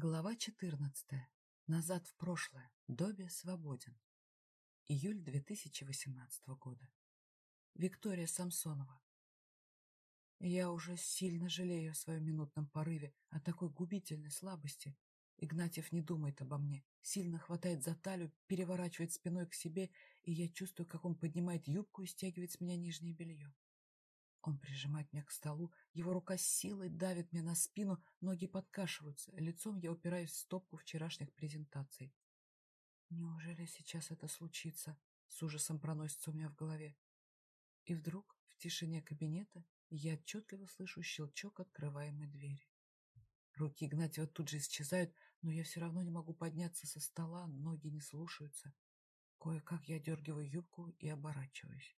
Глава 14. Назад в прошлое. Добби свободен. Июль 2018 года. Виктория Самсонова. Я уже сильно жалею о своем минутном порыве, о такой губительной слабости. Игнатьев не думает обо мне, сильно хватает за талию, переворачивает спиной к себе, и я чувствую, как он поднимает юбку и стягивает с меня нижнее белье. Он прижимает меня к столу, его рука с силой давит мне на спину, ноги подкашиваются, лицом я упираюсь в стопку вчерашних презентаций. Неужели сейчас это случится? С ужасом проносится у меня в голове. И вдруг, в тишине кабинета, я отчетливо слышу щелчок открываемой двери. Руки Игнатьева тут же исчезают, но я все равно не могу подняться со стола, ноги не слушаются. Кое-как я дергиваю юбку и оборачиваюсь.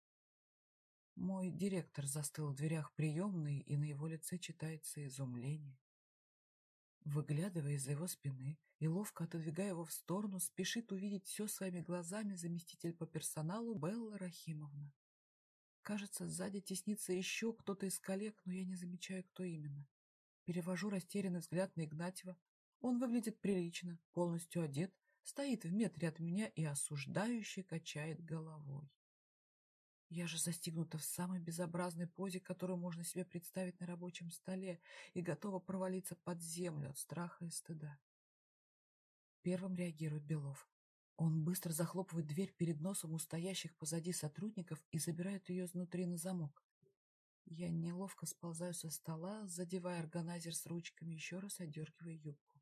Мой директор застыл в дверях приемной, и на его лице читается изумление. Выглядывая из-за его спины и ловко отодвигая его в сторону, спешит увидеть все своими глазами заместитель по персоналу Белла Рахимовна. Кажется, сзади теснится еще кто-то из коллег, но я не замечаю, кто именно. Перевожу растерянный взгляд на Игнатьева. Он выглядит прилично, полностью одет, стоит в метре от меня и осуждающе качает головой. Я же застигнута в самой безобразной позе, которую можно себе представить на рабочем столе, и готова провалиться под землю от страха и стыда. Первым реагирует Белов. Он быстро захлопывает дверь перед носом у стоящих позади сотрудников и забирает ее изнутри на замок. Я неловко сползаю со стола, задевая органайзер с ручками, еще раз одергивая юбку.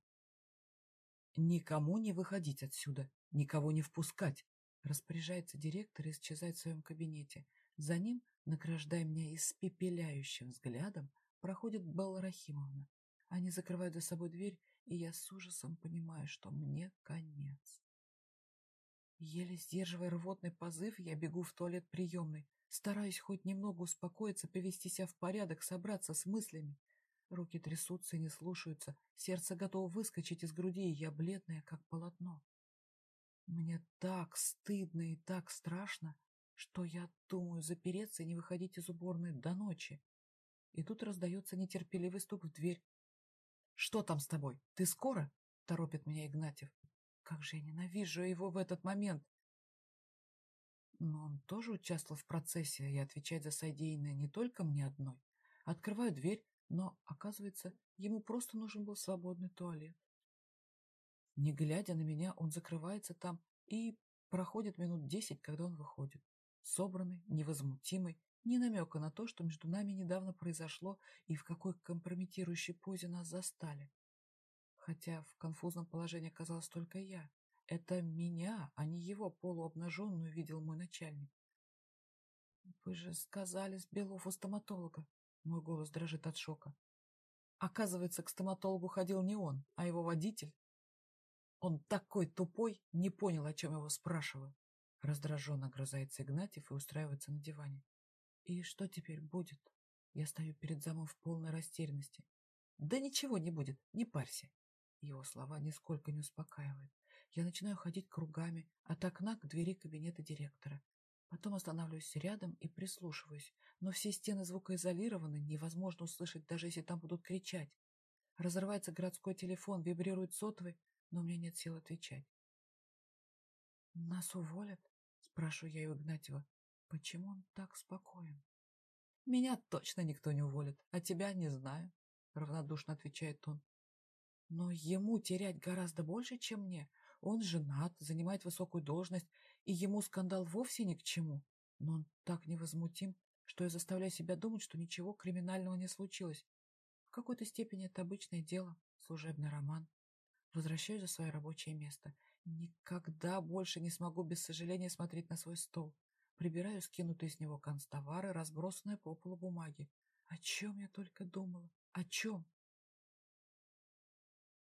«Никому не выходить отсюда, никого не впускать!» Распоряжается директор и исчезает в своем кабинете. За ним, награждая меня испепеляющим взглядом, проходит Белла Рахимовна. Они закрывают за собой дверь, и я с ужасом понимаю, что мне конец. Еле сдерживая рвотный позыв, я бегу в туалет приемной, стараюсь хоть немного успокоиться, привести себя в порядок, собраться с мыслями. Руки трясутся и не слушаются, сердце готово выскочить из груди, и я бледная, как полотно. Мне так стыдно и так страшно, что я думаю запереться и не выходить из уборной до ночи. И тут раздается нетерпеливый стук в дверь. — Что там с тобой? Ты скоро? — торопит меня Игнатьев. Как же я ненавижу его в этот момент! Но он тоже участвовал в процессе и отвечает за содеянное не только мне одной. Открываю дверь, но, оказывается, ему просто нужен был свободный туалет. Не глядя на меня, он закрывается там и проходит минут десять, когда он выходит. Собранный, невозмутимый, ни намека на то, что между нами недавно произошло и в какой компрометирующей позе нас застали. Хотя в конфузном положении оказалась только я. Это меня, а не его полуобнаженную видел мой начальник. «Вы же сказали с Белов у стоматолога». Мой голос дрожит от шока. Оказывается, к стоматологу ходил не он, а его водитель, он такой тупой, не понял, о чем его спрашиваю. Раздраженно грызается Игнатьев и устраивается на диване. И что теперь будет? Я стою перед замом в полной растерянности. Да ничего не будет, не парься. Его слова нисколько не успокаивают. Я начинаю ходить кругами от окна к двери кабинета директора. Потом останавливаюсь рядом и прислушиваюсь, но все стены звукоизолированы, невозможно услышать, даже если там будут кричать. Разрывается городской телефон, вибрирует сотовый, но у меня нет сил отвечать. «Нас уволят?» — спрашиваю я у Игнатьева. «Почему он так спокоен?» «Меня точно никто не уволит, а тебя не знаю», — равнодушно отвечает он. «Но ему терять гораздо больше, чем мне. Он женат, занимает высокую должность, и ему скандал вовсе ни к чему. Но он так невозмутим, что я заставляю себя думать, что ничего криминального не случилось. В какой-то степени это обычное дело, служебный роман. Возвращаюсь за свое рабочее место. Никогда больше не смогу без сожаления смотреть на свой стол. Прибираю скинутые с него констовары, разбросанные по полу бумаги. О чем я только думала? О чем?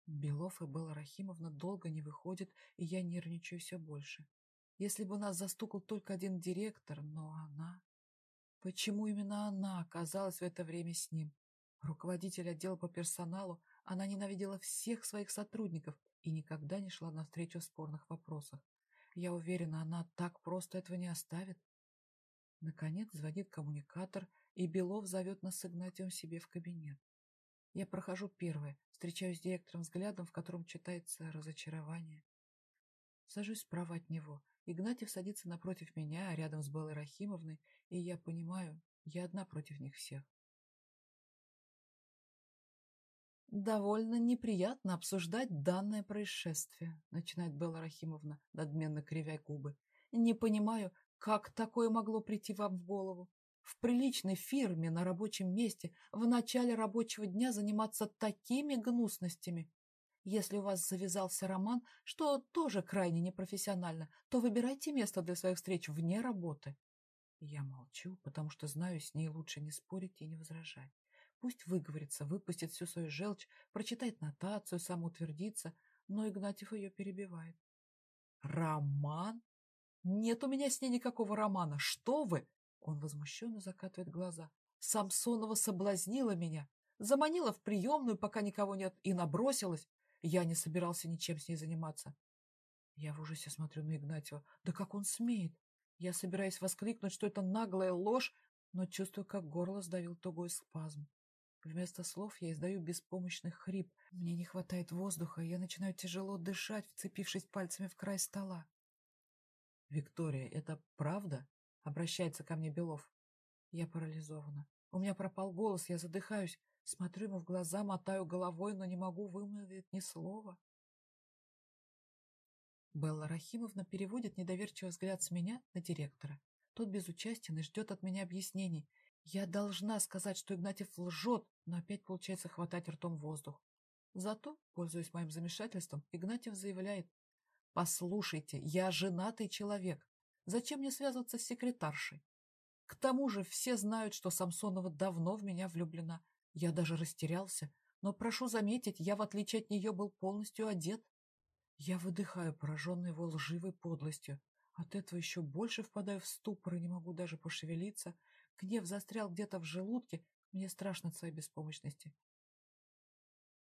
Белов и Белла Рахимовна долго не выходят, и я нервничаю все больше. Если бы нас застукал только один директор, но она... Почему именно она оказалась в это время с ним? Руководитель отдела по персоналу, она ненавидела всех своих сотрудников и никогда не шла навстречу в спорных вопросах. Я уверена, она так просто этого не оставит. Наконец звонит коммуникатор, и Белов зовет нас с Игнатием себе в кабинет. Я прохожу первое, встречаюсь с директором взглядом, в котором читается разочарование. Сажусь справа от него. Игнатьев садится напротив меня, а рядом с Беллой Рахимовной, и я понимаю, я одна против них всех. «Довольно неприятно обсуждать данное происшествие», — начинает Белла Рахимовна, надменно кривя губы. «Не понимаю, как такое могло прийти вам в голову? В приличной фирме на рабочем месте в начале рабочего дня заниматься такими гнусностями. Если у вас завязался роман, что тоже крайне непрофессионально, то выбирайте место для своих встреч вне работы». Я молчу, потому что знаю, с ней лучше не спорить и не возражать. Пусть выговорится, выпустит всю свою желчь, прочитает нотацию, самоутвердится, но Игнатьев ее перебивает. «Роман? Нет у меня с ней никакого романа. Что вы?» Он возмущенно закатывает глаза. «Самсонова соблазнила меня, заманила в приемную, пока никого нет, и набросилась. Я не собирался ничем с ней заниматься». Я в ужасе смотрю на Игнатьева. «Да как он смеет?» Я собираюсь воскликнуть, что это наглая ложь, но чувствую, как горло сдавил тугой спазм. Вместо слов я издаю беспомощный хрип. Мне не хватает воздуха, и я начинаю тяжело дышать, вцепившись пальцами в край стола. «Виктория, это правда?» — обращается ко мне Белов. Я парализована. У меня пропал голос, я задыхаюсь. Смотрю ему в глаза, мотаю головой, но не могу вымолвить ни слова. Белла Рахимовна переводит недоверчивый взгляд с меня на директора. Тот безучастен и ждет от меня объяснений. Я должна сказать, что Игнатьев лжет, но опять получается хватать ртом воздух. Зато, пользуясь моим замешательством, Игнатьев заявляет, «Послушайте, я женатый человек. Зачем мне связываться с секретаршей? К тому же все знают, что Самсонова давно в меня влюблена. Я даже растерялся, но, прошу заметить, я, в отличие от нее, был полностью одет. Я выдыхаю, пораженный его лживой подлостью. От этого еще больше впадаю в ступор и не могу даже пошевелиться, Гнев застрял где-то в желудке, мне страшно от своей беспомощности.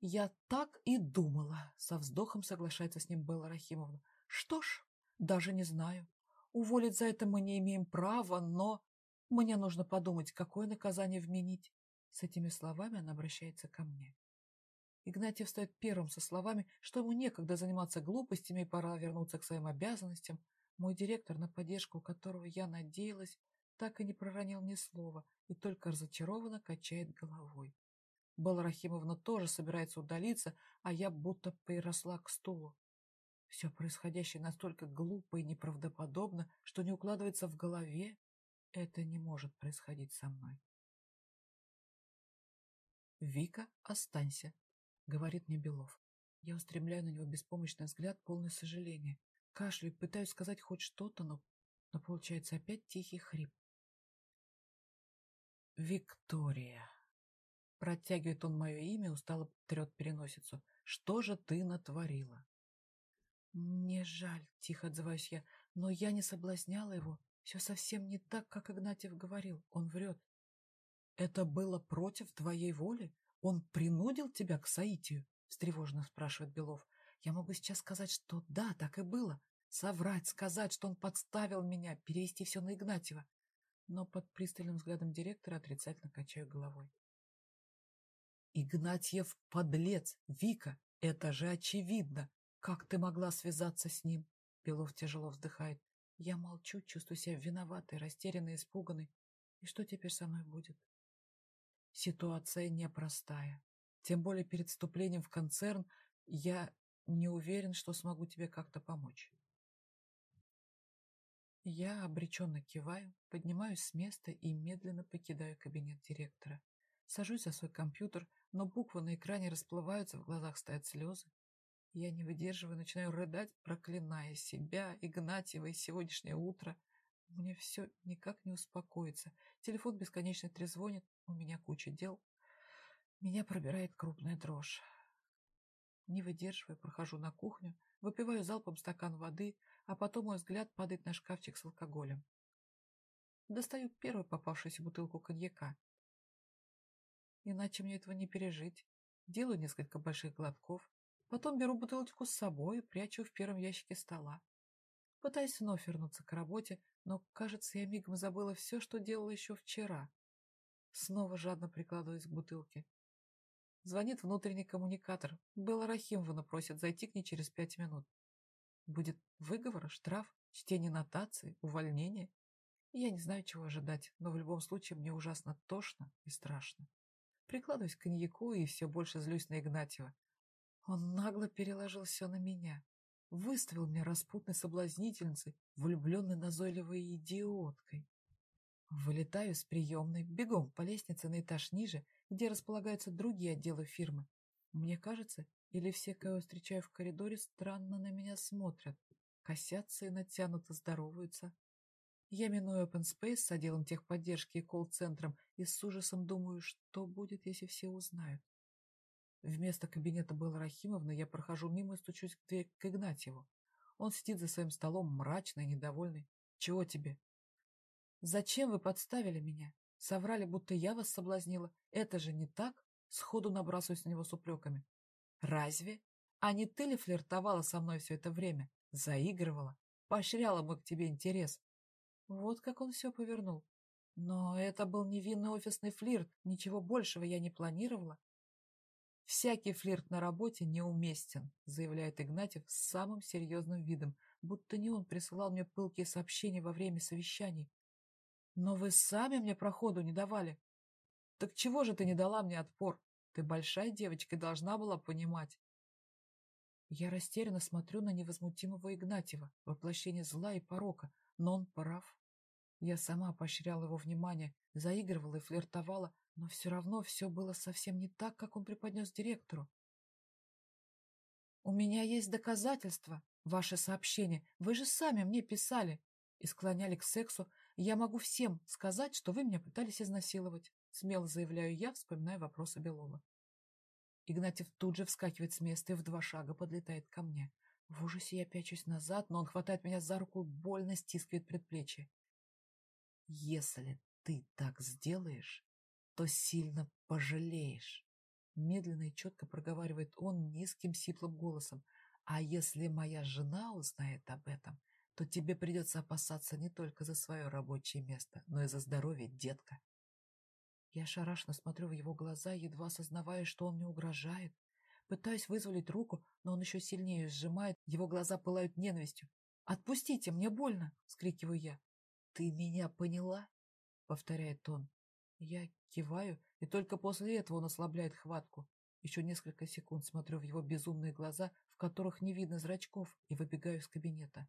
«Я так и думала», — со вздохом соглашается с ним Белла Рахимовна. «Что ж, даже не знаю. Уволить за это мы не имеем права, но мне нужно подумать, какое наказание вменить». С этими словами она обращается ко мне. Игнатьев стоит первым со словами, что ему некогда заниматься глупостями и пора вернуться к своим обязанностям. Мой директор, на поддержку которого я надеялась, так и не проронил ни слова и только разочарованно качает головой. Белла Рахимовна тоже собирается удалиться, а я будто приросла к стулу. Все происходящее настолько глупо и неправдоподобно, что не укладывается в голове. Это не может происходить со мной. «Вика, останься», — говорит мне Белов. Я устремляю на него беспомощный взгляд, полный сожаления. Кашляю, пытаюсь сказать хоть что-то, но, но получается опять тихий хрип. Виктория. Протягивает он мое имя, устало трет переносицу. Что же ты натворила? Мне жаль, тихо отзываюсь я, но я не соблазняла его. Все совсем не так, как Игнатьев говорил. Он врет. Это было против твоей воли? Он принудил тебя к соитию? Встревоженно спрашивает Белов. Я могу сейчас сказать, что да, так и было. Соврать, сказать, что он подставил меня, перевести все на Игнатьева но под пристальным взглядом директора отрицательно качаю головой. «Игнатьев — подлец! Вика, это же очевидно! Как ты могла связаться с ним?» Белов тяжело вздыхает. Я молчу, чувствую себя виноватой, растерянной, испуганной. И что теперь со мной будет? Ситуация непростая. Тем более перед вступлением в концерн я не уверен, что смогу тебе как-то помочь. Я обреченно киваю, поднимаюсь с места и медленно покидаю кабинет директора. Сажусь за свой компьютер, но буквы на экране расплываются, в глазах стоят слезы. Я не выдерживаю, начинаю рыдать, проклиная себя, Игнатьева и сегодняшнее утро. Мне все никак не успокоится. Телефон бесконечно трезвонит, у меня куча дел. Меня пробирает крупная дрожь. Не выдерживая, прохожу на кухню, выпиваю залпом стакан воды, а потом мой взгляд падает на шкафчик с алкоголем. Достаю первую попавшуюся бутылку коньяка. Иначе мне этого не пережить. Делаю несколько больших глотков, потом беру бутылочку с собой и прячу в первом ящике стола. Пытаюсь вновь вернуться к работе, но, кажется, я мигом забыла все, что делала еще вчера. Снова жадно прикладываюсь к бутылке. Звонит внутренний коммуникатор. Белла Рахимовна просит зайти к ней через пять минут. Будет выговор, штраф, чтение нотации, увольнение. Я не знаю, чего ожидать, но в любом случае мне ужасно тошно и страшно. Прикладываюсь к коньяку и все больше злюсь на Игнатьева. Он нагло переложил все на меня. Выставил меня распутной соблазнительницей, влюбленной назойливой идиоткой. Вылетаю с приемной, бегом по лестнице на этаж ниже, где располагаются другие отделы фирмы. Мне кажется, или все, кого встречаю в коридоре, странно на меня смотрят, косятся и натянуто здороваются. Я миную open space с отделом техподдержки и колл-центром и с ужасом думаю, что будет, если все узнают. Вместо кабинета Беллы Рахимовны я прохожу мимо и стучусь к двери к Игнатьеву. Он сидит за своим столом, мрачный, недовольный. «Чего тебе?» «Зачем вы подставили меня? Соврали, будто я вас соблазнила. Это же не так?» Сходу набрасываюсь на него с упреками. «Разве? А не ты ли флиртовала со мной все это время? Заигрывала? Поощряла мой к тебе интерес?» Вот как он все повернул. Но это был невинный офисный флирт, ничего большего я не планировала. «Всякий флирт на работе неуместен», заявляет Игнатьев с самым серьезным видом, будто не он присылал мне пылкие сообщения во время совещаний. «Но вы сами мне проходу не давали». «Так чего же ты не дала мне отпор? Ты большая девочка и должна была понимать». Я растерянно смотрю на невозмутимого Игнатьева, воплощение зла и порока, но он прав. Я сама поощряла его внимание, заигрывала и флиртовала, но все равно все было совсем не так, как он преподнес директору. «У меня есть доказательства, ваше сообщение. Вы же сами мне писали и склоняли к сексу. Я могу всем сказать, что вы меня пытались изнасиловать», смело заявляю я, вспоминая вопросы Белова. Игнатьев тут же вскакивает с места и в два шага подлетает ко мне. В ужасе я пячусь назад, но он хватает меня за руку больно стискивает предплечье. «Если ты так сделаешь, то сильно пожалеешь. Медленно и четко проговаривает он низким сиплым голосом. А если моя жена узнает об этом, то тебе придется опасаться не только за свое рабочее место, но и за здоровье детка. Я шарашно смотрю в его глаза, едва осознавая, что он мне угрожает. Пытаюсь вызволить руку, но он еще сильнее сжимает, его глаза пылают ненавистью. «Отпустите, мне больно!» — скрикиваю я. «Ты меня поняла?» — повторяет он. Я киваю, и только после этого он ослабляет хватку. Еще несколько секунд смотрю в его безумные глаза, в которых не видно зрачков, и выбегаю из кабинета.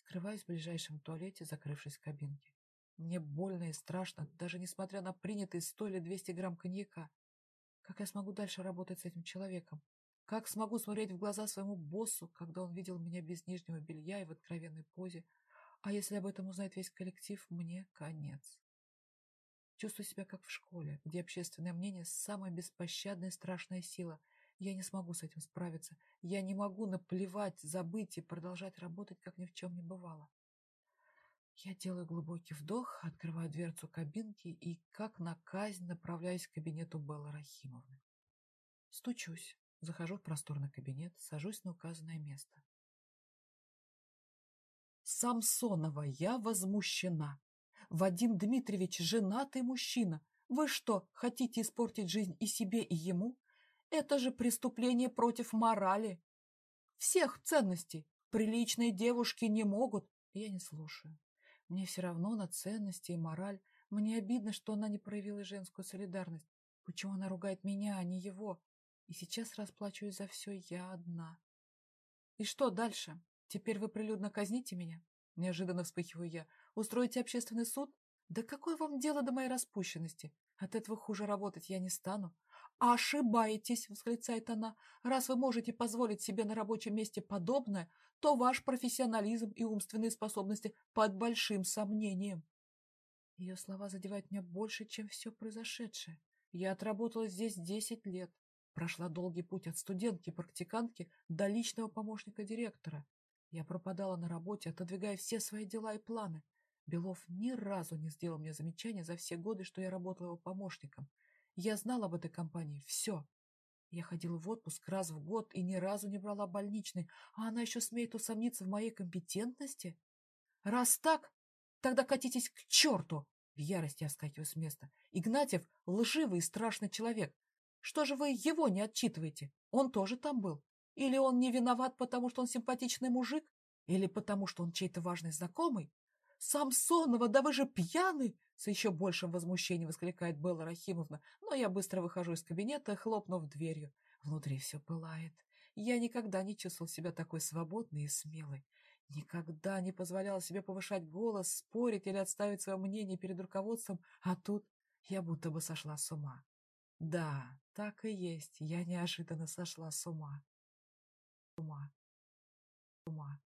Скрываюсь в ближайшем туалете, закрывшись в кабинке. Мне больно и страшно, даже несмотря на принятые сто или двести грамм коньяка. Как я смогу дальше работать с этим человеком? Как смогу смотреть в глаза своему боссу, когда он видел меня без нижнего белья и в откровенной позе? А если об этом узнает весь коллектив, мне конец. Чувствую себя как в школе, где общественное мнение – самая беспощадная и страшная сила. Я не смогу с этим справиться. Я не могу наплевать, забыть и продолжать работать, как ни в чем не бывало. Я делаю глубокий вдох, открываю дверцу кабинки и, как на казнь, направляюсь к кабинету Беллы Рахимовны. Стучусь, захожу в просторный кабинет, сажусь на указанное место. Самсонова, я возмущена. Вадим Дмитриевич женатый мужчина. Вы что, хотите испортить жизнь и себе, и ему? Это же преступление против морали. Всех ценностей. Приличные девушки не могут. Я не слушаю. Мне все равно на ценности и мораль. Мне обидно, что она не проявила женскую солидарность. Почему она ругает меня, а не его? И сейчас расплачиваюсь за все я одна. И что дальше? Теперь вы прилюдно казните меня? Неожиданно вспыхиваю я. Устроите общественный суд? Да какое вам дело до моей распущенности? От этого хуже работать я не стану. «Ошибаетесь!» — восклицает она. «Раз вы можете позволить себе на рабочем месте подобное, то ваш профессионализм и умственные способности под большим сомнением». Ее слова задевают меня больше, чем все произошедшее. Я отработала здесь десять лет. Прошла долгий путь от студентки-практикантки до личного помощника директора. Я пропадала на работе, отодвигая все свои дела и планы. Белов ни разу не сделал мне замечания за все годы, что я работала его помощником. Я знала об этой компании все. Я ходила в отпуск раз в год и ни разу не брала больничный, а она еще смеет усомниться в моей компетентности? Раз так, тогда катитесь к черту! В ярости я вскакиваю с места. Игнатьев — лживый и страшный человек. Что же вы его не отчитываете? Он тоже там был. Или он не виноват, потому что он симпатичный мужик? Или потому что он чей-то важный знакомый? «Самсонова, да вы же пьяны!» С еще большим возмущением воскликает Белла Рахимовна, но я быстро выхожу из кабинета, хлопнув дверью. Внутри все пылает. Я никогда не чувствовал себя такой свободной и смелой. Никогда не позволял себе повышать голос, спорить или отставить свое мнение перед руководством, а тут я будто бы сошла с ума. Да, так и есть, я неожиданно сошла с ума. С ума. С ума.